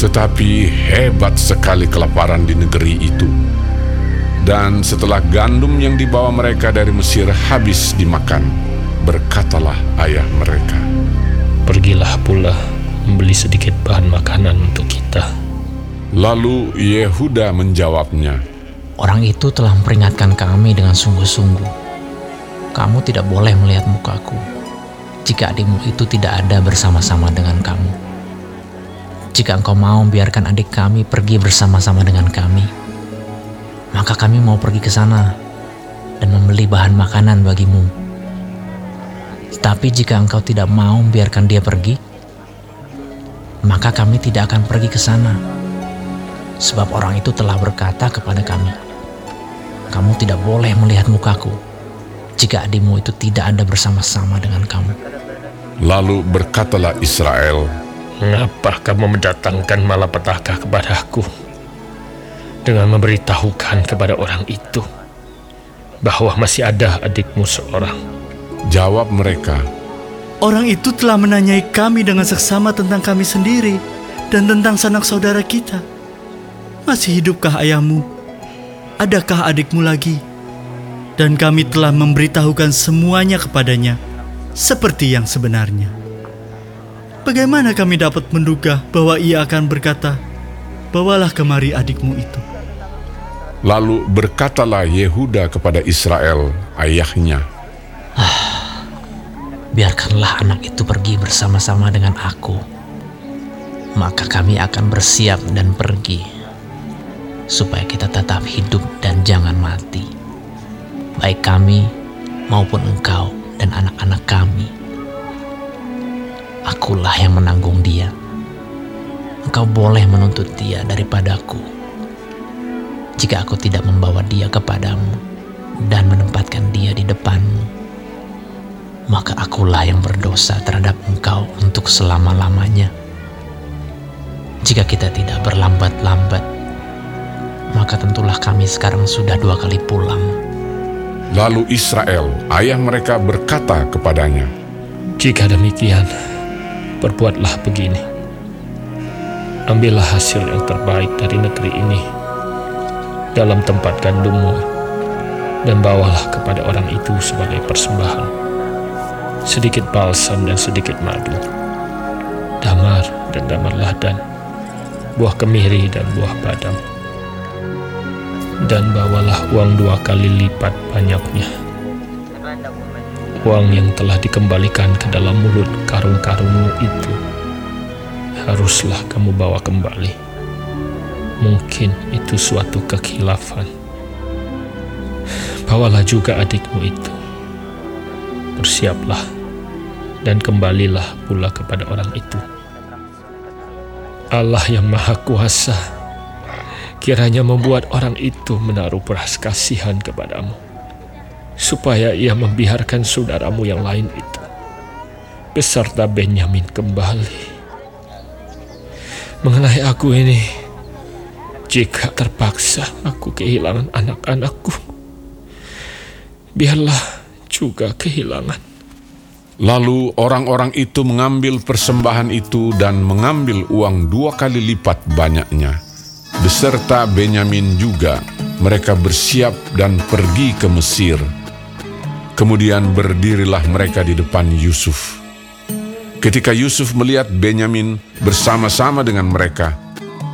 Tetapi hebat sekali kelaparan di negeri itu. Dan setelah gandum yang dibawa mereka dari Mesir habis dimakan, berkatalah ayah mereka, Pergilah pula membeli sedikit bahan makanan untuk kita. Lalu Yehuda menjawabnya, Orang itu telah memperingatkan kami dengan sungguh-sungguh. Kamu tidak boleh melihat mukaku jika adikmu itu tidak ada bersama-sama dengan kamu. Jika engkau mau biarkan adik kami pergi bersama-sama dengan kami, maka kami mau pergi ke sana dan membeli bahan makanan bagimu. Tetapi jika engkau tidak mau biarkan dia pergi, maka kami tidak akan pergi ke sana. Sebab orang itu telah berkata kepada kami, kamu tidak boleh melihat mukaku jika adikmu itu tidak ada bersama-sama dengan kamu. Lalu berkatalah Israel, Mengapa kamu mendatangkan malapetaka kepadaku dengan memberitahukan kepada orang itu bahwa masih ada adikmu seorang? Jawab mereka, Orang itu telah menanyai kami dengan seksama tentang kami sendiri dan tentang sanak saudara kita. Masih hidupkah ayahmu? Adakah adikmu lagi? Dan kami telah memberitahukan semuanya kepadanya, seperti yang sebenarnya. Bagaimana kami dapat menduga bahwa ia akan berkata, Bawalah kemari adikmu itu. Lalu berkatalah Yehuda kepada Israel, ayahnya, Biarkanlah anak itu pergi bersama-sama dengan aku. Maka kami akan bersiap dan pergi, supaya kita tetap hidup dan jangan mati. Baik kami maupun engkau dan anak-anak kami. Akulah yang menanggung dia. Engkau boleh menuntut dia daripadaku. Jika aku tidak membawa dia kepadamu dan menempatkan dia di depanmu, maka akulah yang berdosa terhadap engkau untuk selama-lamanya. Jika kita tidak berlambat-lambat, maka tentulah kami sekarang sudah dua kali pulang. Lalu Israel, ayah mereka berkata kepadanya, Jika demikian, perbuatlah begini. Ambillah hasil yang terbaik dari negeri ini dalam tempat gandummu dan bawalah kepada orang itu sebagai persembahan. Sedikit balsam dan sedikit madu, damar dan damar ladan, buah kemiri dan buah badam. Dan bawalah uang dua kali lipat banyaknya uang yang telah dikembalikan ke dalam mulut karung-karungmu itu haruslah kamu bawa kembali. Mungkin itu suatu kekhilafan. Bawalah juga adikmu itu. Bersiaplah dan kembalilah pula kepada orang itu. Allah yang Maha Kuasa kiranya membuat orang itu menaruh beras kasihan kepadamu supaya ia membiarkan saudaramu yang lain itu beserta Benyamin kembali. Mengenai aku ini, jika terpaksa aku kehilangan anak-anakku, biarlah juga kehilangan. Lalu orang-orang itu mengambil persembahan itu dan mengambil uang dua kali lipat banyaknya. Beserta Benyamin juga, mereka bersiap dan pergi ke Mesir. Kemudian berdirilah mereka di depan Yusuf. Ketika Yusuf melihat Benyamin bersama-sama dengan mereka,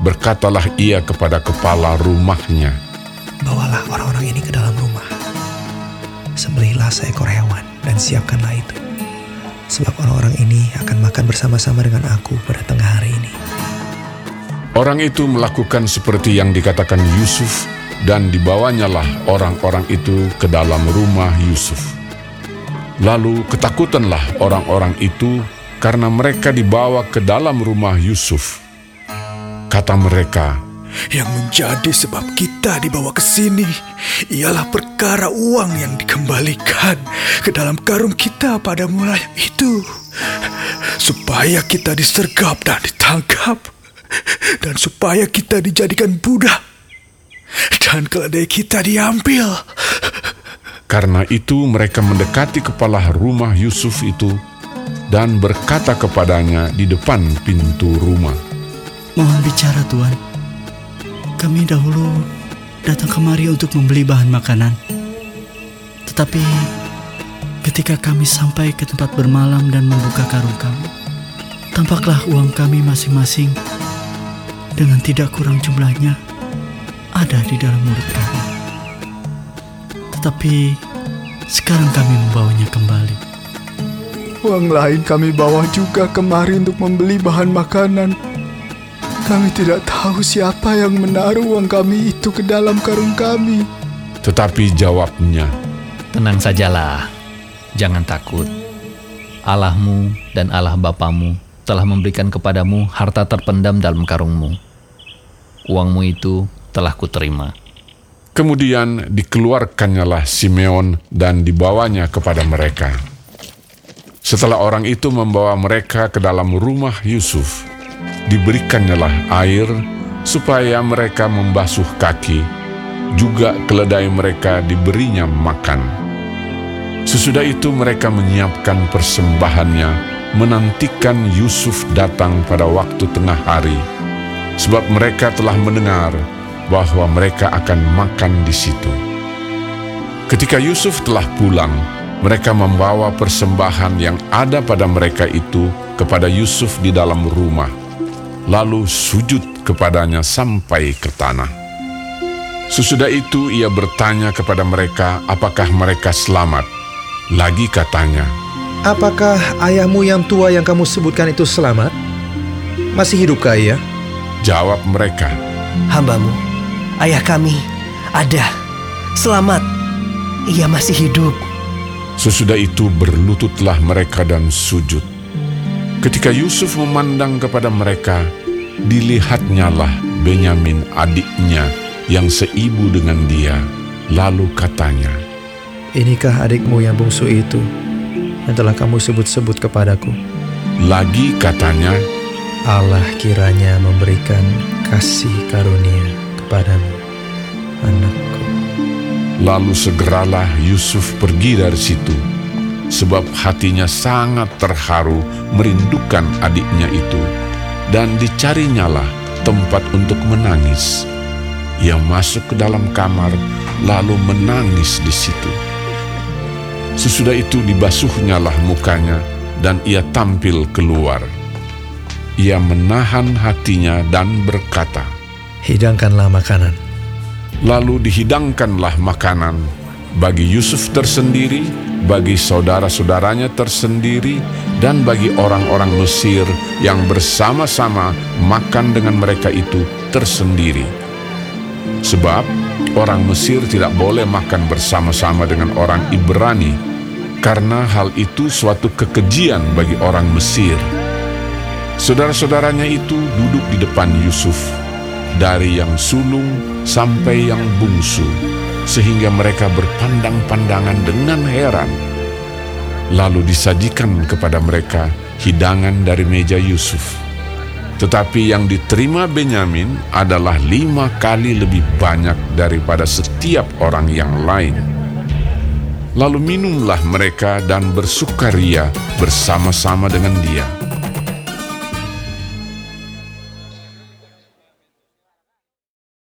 berkatalah ia kepada kepala rumahnya, Bawalah orang-orang ini ke dalam rumah. Sembelihlah seekor hewan dan siapkanlah itu. Sebab orang-orang ini akan makan bersama-sama dengan aku pada tengah hari ini. Orang itu melakukan seperti yang dikatakan Yusuf dan dibawanyalah orang-orang itu ke dalam rumah Yusuf. Lalu ketakutanlah orang-orang itu karena mereka dibawa ke dalam rumah Yusuf. Kata mereka, Yang menjadi sebab kita dibawa ke sini ialah perkara uang yang dikembalikan ke dalam karung kita pada mulanya itu. Supaya kita disergap dan ditangkap. Dan supaya kita dijadikan budak. Dan keledai kita diambil. Karena itu mereka mendekati kepala rumah Yusuf itu dan berkata kepadanya di depan pintu rumah, Mohon bicara Tuan. Kami dahulu datang kemari untuk membeli bahan makanan. Tetapi ketika kami sampai ke tempat bermalam dan membuka karung kami, tampaklah uang kami masing-masing dengan tidak kurang jumlahnya ada di dalam mulut kami. Tetapi sekarang kami membawanya kembali. Uang lain kami bawa juga kemari untuk membeli bahan makanan. Kami tidak tahu siapa yang menaruh uang kami itu ke dalam karung kami. Tetapi jawabnya, Tenang sajalah, jangan takut. Allahmu dan Allah Bapamu telah memberikan kepadamu harta terpendam dalam karungmu. Uangmu itu telah kuterima. Kemudian dikeluarkannyalah Simeon dan dibawanya kepada mereka. Setelah orang itu membawa mereka ke dalam rumah Yusuf, diberikannya air supaya mereka membasuh kaki, juga keledai mereka diberinya makan. Sesudah itu mereka menyiapkan persembahannya, menantikan Yusuf datang pada waktu tengah hari, sebab mereka telah mendengar bahwa mereka akan makan di situ. Ketika Yusuf telah pulang, mereka membawa persembahan yang ada pada mereka itu kepada Yusuf di dalam rumah, lalu sujud kepadanya sampai ke tanah. Sesudah itu ia bertanya kepada mereka apakah mereka selamat. Lagi katanya, Apakah ayahmu yang tua yang kamu sebutkan itu selamat? Masih hidupkah ia? jawab mereka, Hambamu, ayah kami, ada. Selamat, ia masih hidup. Sesudah itu berlututlah mereka dan sujud. Ketika Yusuf memandang kepada mereka, dilihatnyalah Benyamin adiknya yang seibu dengan dia. Lalu katanya, Inikah adikmu yang bungsu itu yang telah kamu sebut-sebut kepadaku? lagi katanya, Allah kiranya memberikan kasih karunia kepadamu, anakku. lalu segeralah Yusuf pergi dari situ, sebab hatinya sangat terharu merindukan adiknya itu, dan dicarinyalah tempat untuk menangis. Ia masuk ke dalam kamar, lalu menangis di situ. Sesudah itu dibasuhnyalah mukanya, dan ia tampil keluar. Ia menahan hatinya dan berkata, Hidangkanlah makanan. Lalu dihidangkanlah makanan bagi Yusuf tersendiri, bagi saudara-saudaranya tersendiri, dan bagi orang-orang Mesir yang bersama-sama makan dengan mereka itu tersendiri. Sebab orang Mesir tidak boleh makan bersama-sama dengan orang Ibrani, karena hal itu suatu kekejian bagi orang Mesir. Saudara-saudaranya itu duduk di depan Yusuf, dari yang sulung sampai yang bungsu, sehingga mereka berpandang-pandangan dengan heran. Lalu disajikan kepada mereka hidangan dari meja Yusuf. Tetapi yang diterima Benyamin adalah lima kali lebih banyak daripada setiap orang yang lain. Lalu minumlah mereka dan bersukaria bersama-sama dengan dia.